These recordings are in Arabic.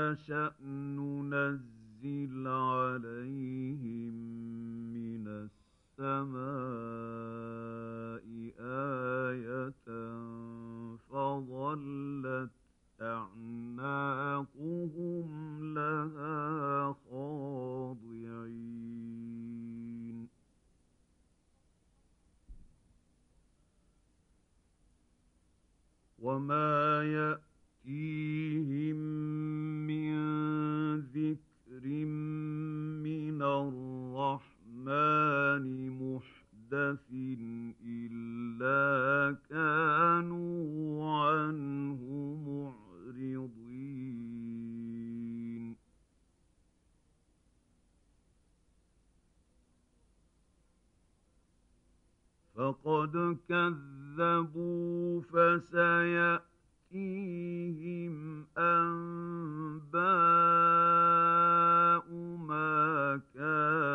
نشأ ننزل عليهم من السماء آية فظلت أعناقهم لها خاضعين وما يأتيهم محدث إلا كانوا عنه معرضين فقد كذبوا فسيأتيهم أنباء ما كانوا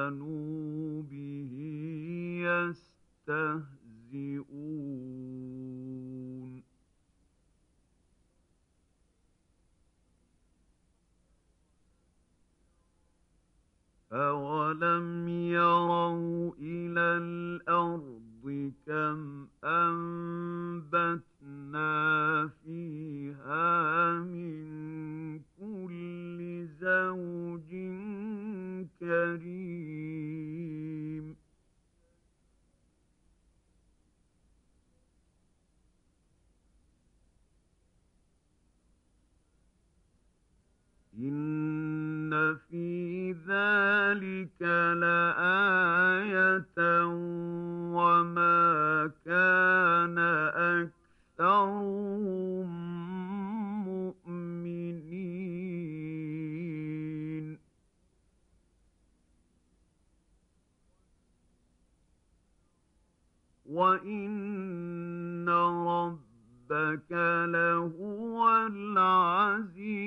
وإن ربك لهو العزيز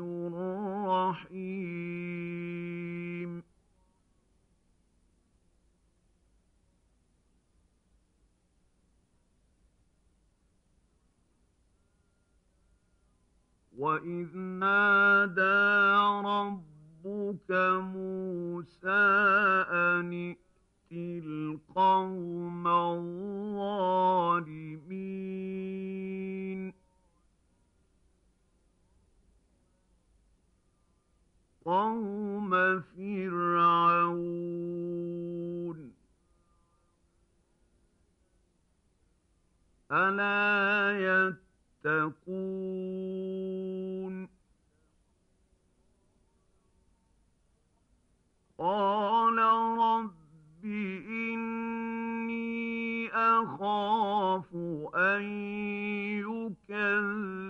الرحيم وإذ نادى ربك موسى أن القوم الظالمين. قوم فرعون. ألا يتقون. قال رب إني أخاف أن يكذبون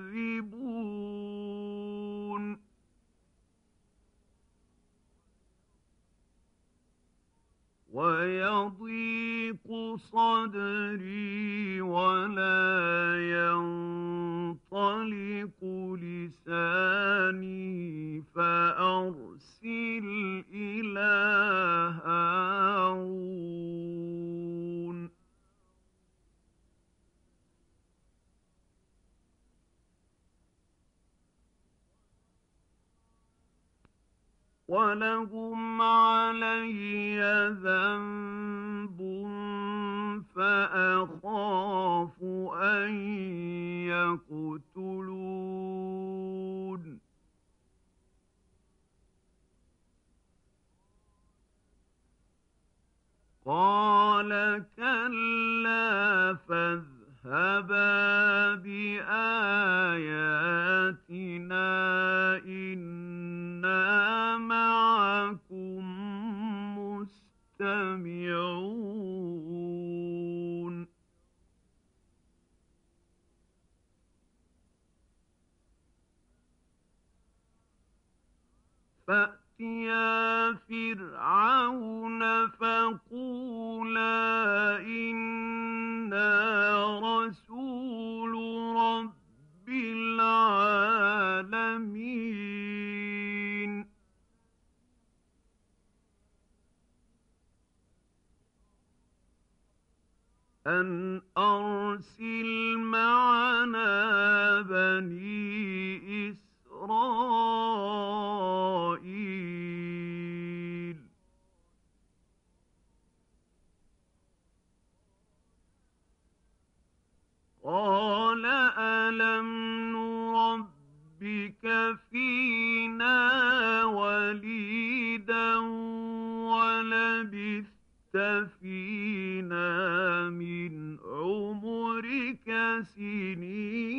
معكم مستمعون. فأتيا فرعون فقولا أرسل معنا بني تفينا من عمرك سنين.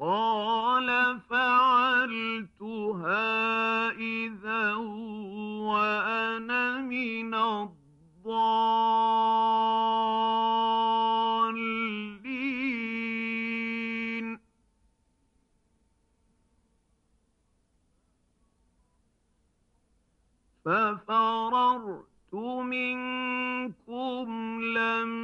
قال فعلتها إذا وأنا من الضالين. ففررت منكم لم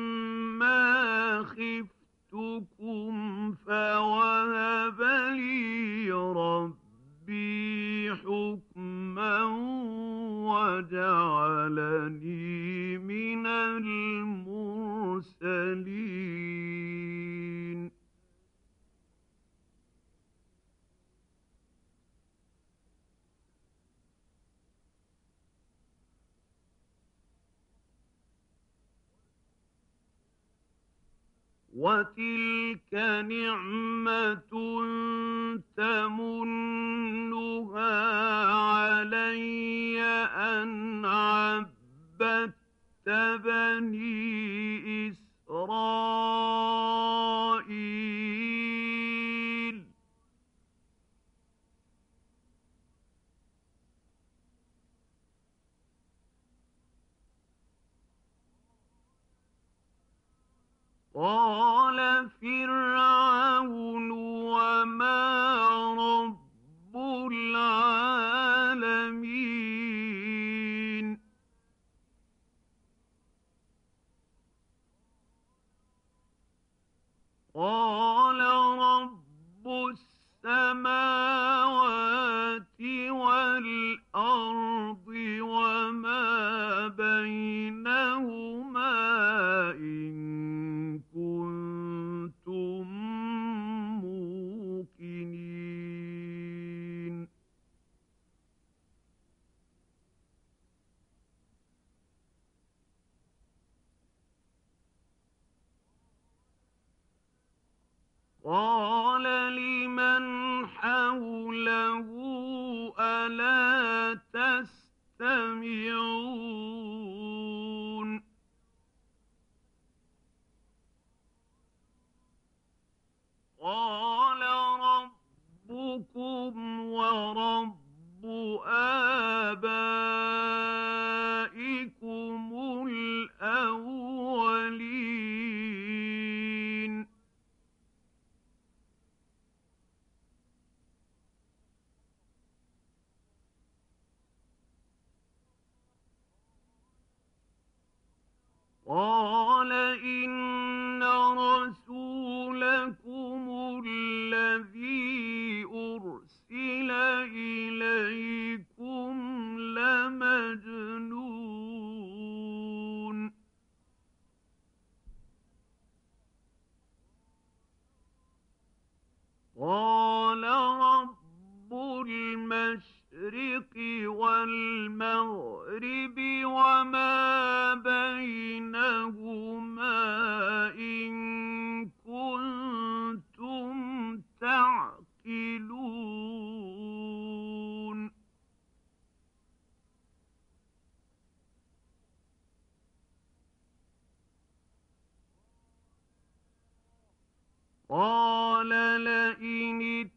قال لئن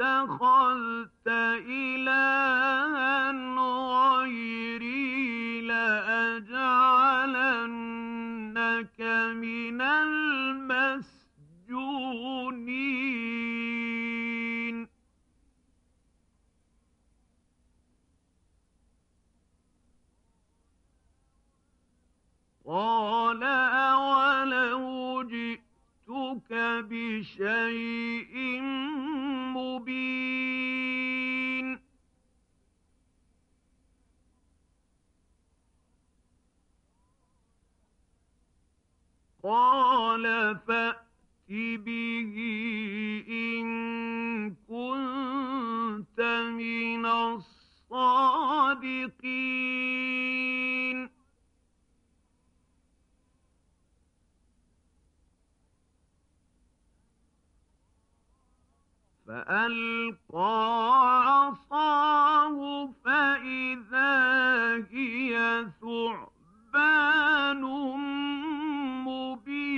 اتخذت إلها غيري لأجعلنك من المسجونين بشيء مبين. قال فأت به إن كنت من الصادقين. فألقى عصاه فإذا هي ثعبان مبين.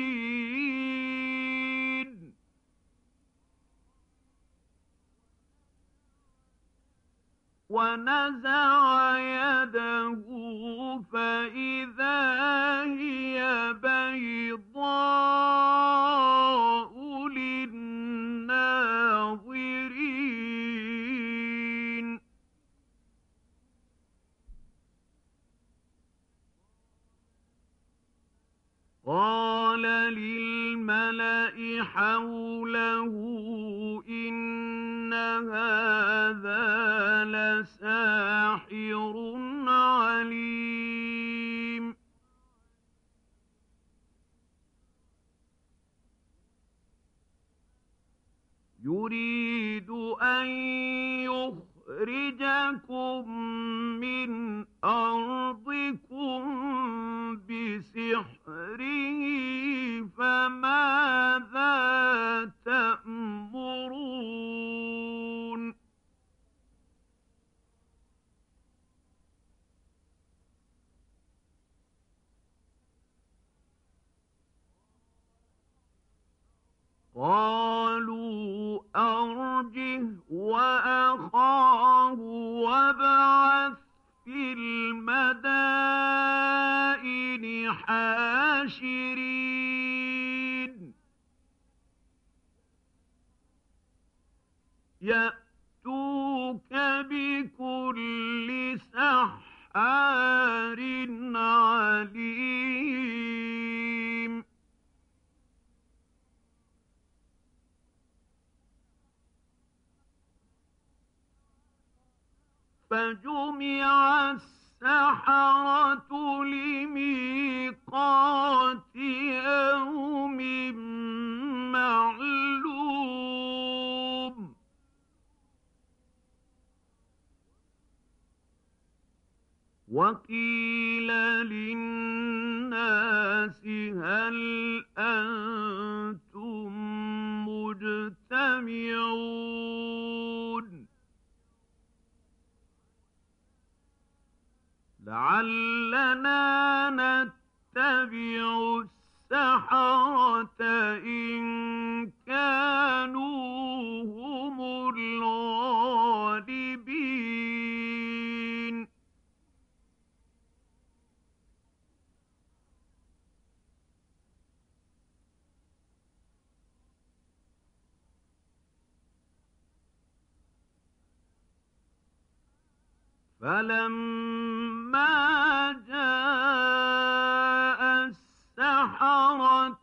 ونزع يده فإذا هي بيضاء حوله إن هذا لساحر عليم. يريد أن يخرجكم من أرضكم بسحره فماذا تأمرون؟ قالوا أرجه وأخاه وابعث في المدائن حاشرين. يأتوك بكل سحار عليم. فجمع السحرة لميقات يوم معلوم. وقيل للناس هل أنتم مجتمعون؟ لعلنا نتبع السحرة إن كانوا فلما جاء السحرة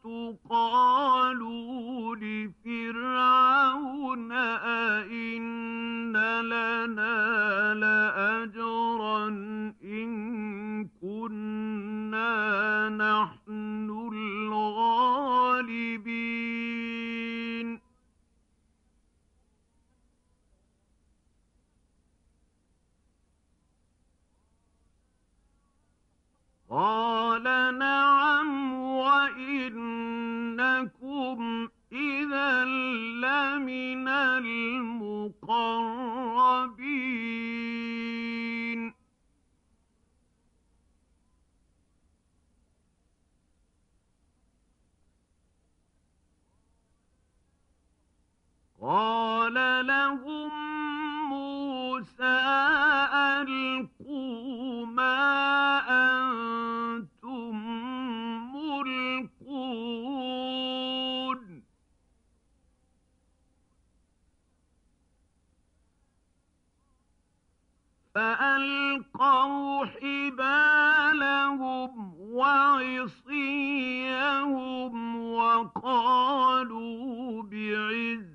فألقوا حبالهم وعصيهم وقالوا بعز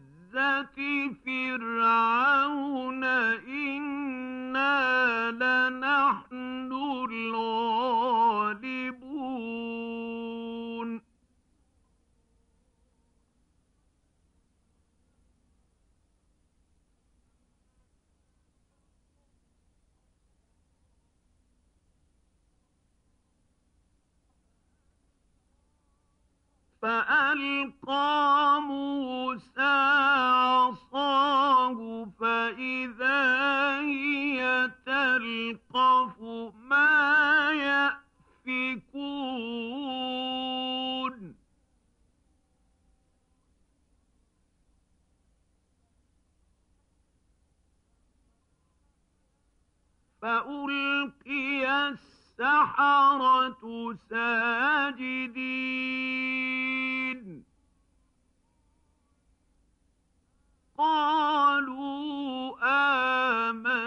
فرعون إنا لنحن الغالبون فألقى موسى عصاه فإذا هي تلقف ما يأفكون. فألقي السحرة ساجدين. قالوا آمنا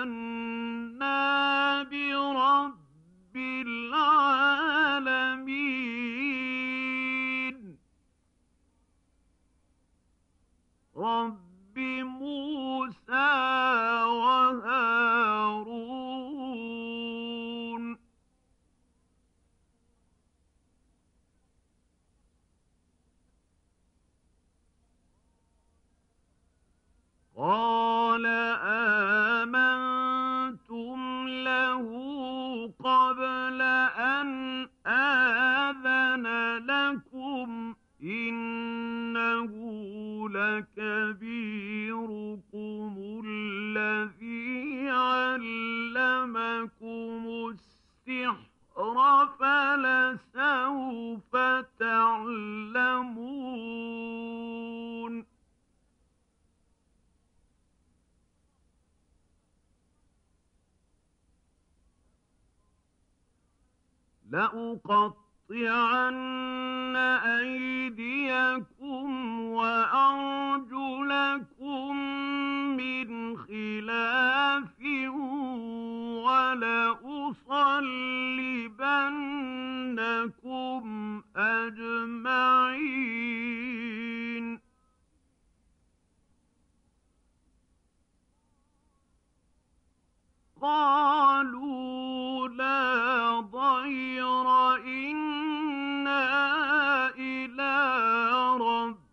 لكبيركم الذي علمكم السحر فلسوف تعلمون لأقطعن أيديكم وأرجلكم من خلاف ولأصلبنكم أجمعين. قالوا لا ضير إنا إلى ربنا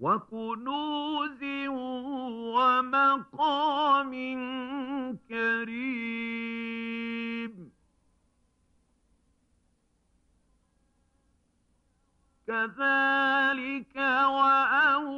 وكنوز ومقام كريم. كذلك وأورثناها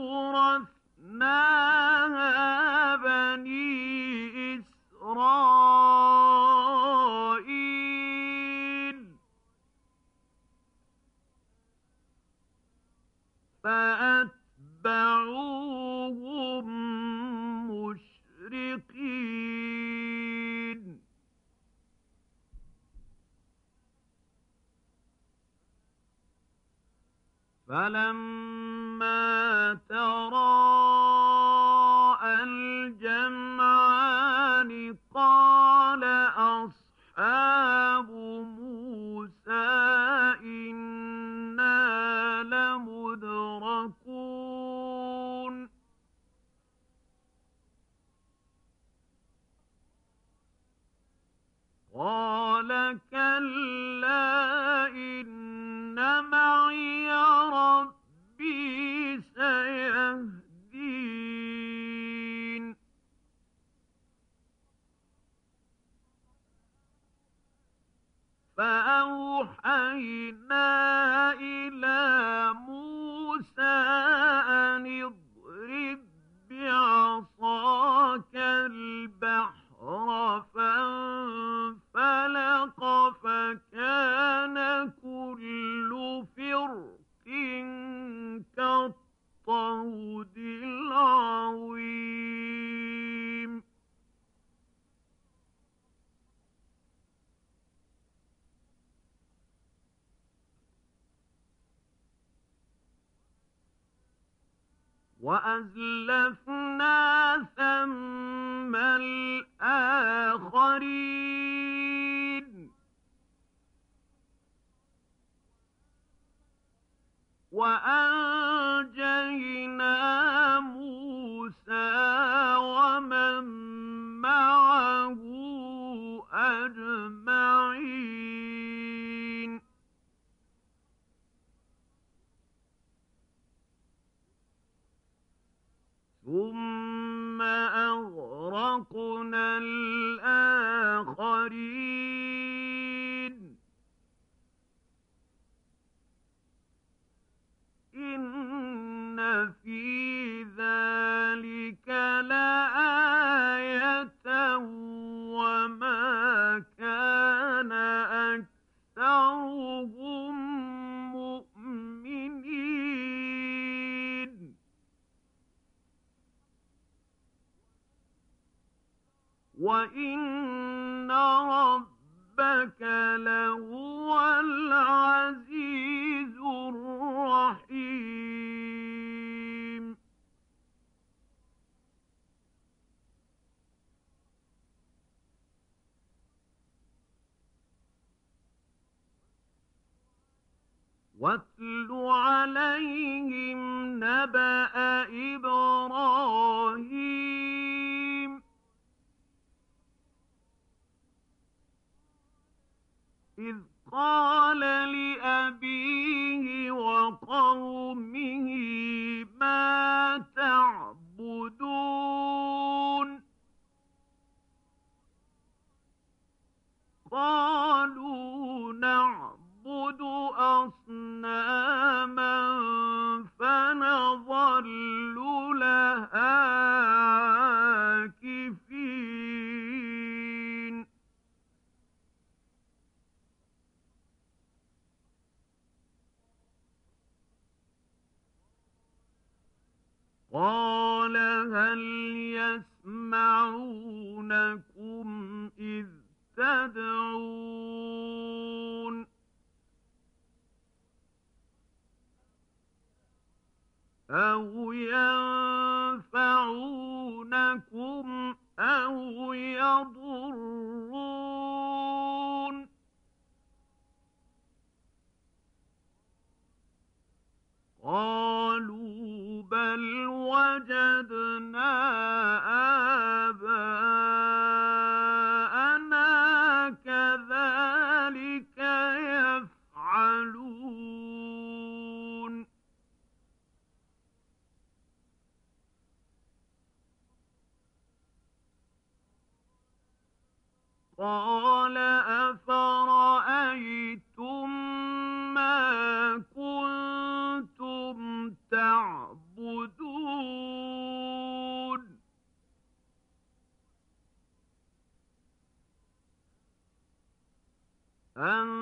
فَلَمَّا آخرين. وأن قال هل يسمعونكم إذ تدعون؟ أو ينفعونكم أو يضرون؟ قالوا بل وجدنا آه أنتم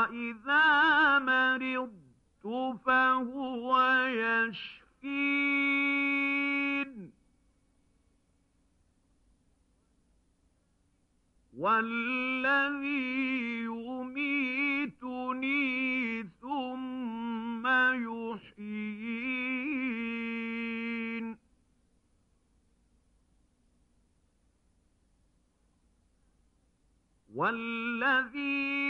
وإذا مرضت فهو يشفين والذي يميتني ثم يحيين والذي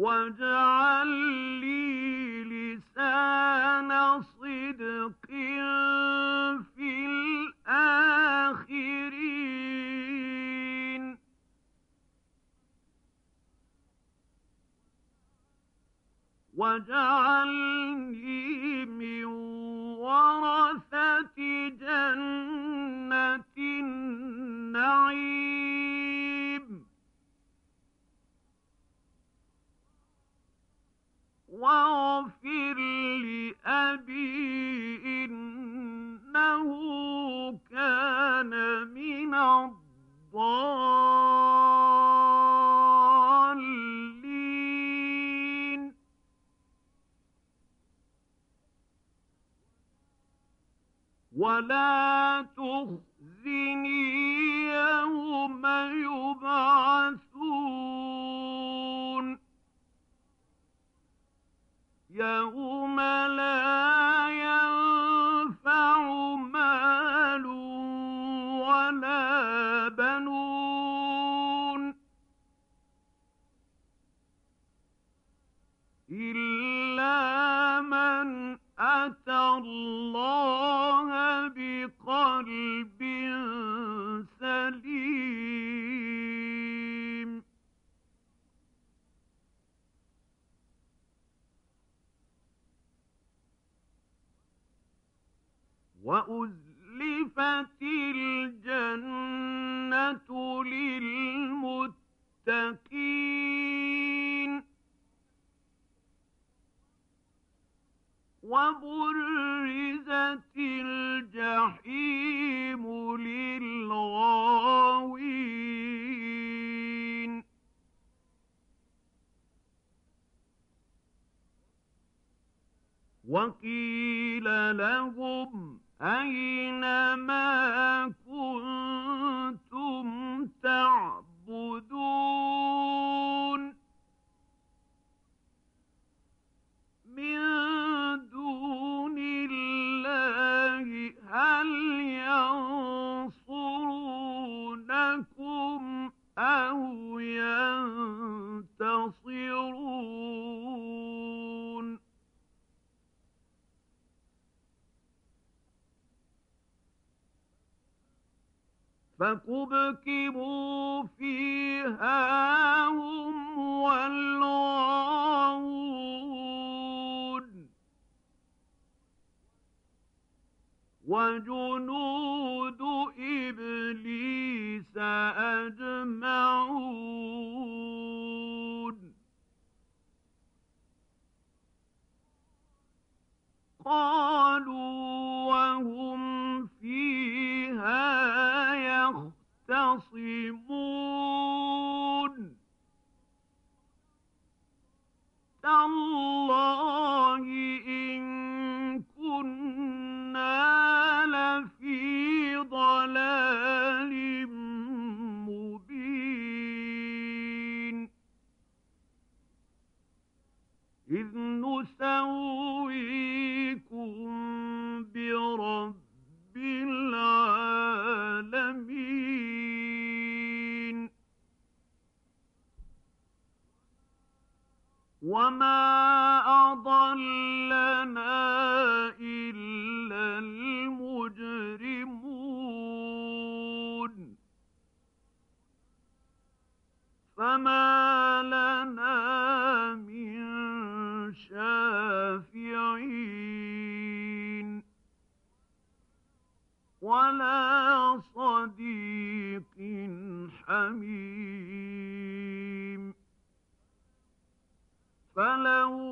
واجعل لي لسان صدق في الآخرين. واجعلني من ورثة جنة واغفر لأبي إنه كان من الضالين. ولا تخزني يَوْمَ وقيل لهم أين ما فكبكبوا فيها هم والغاوون حميم فلو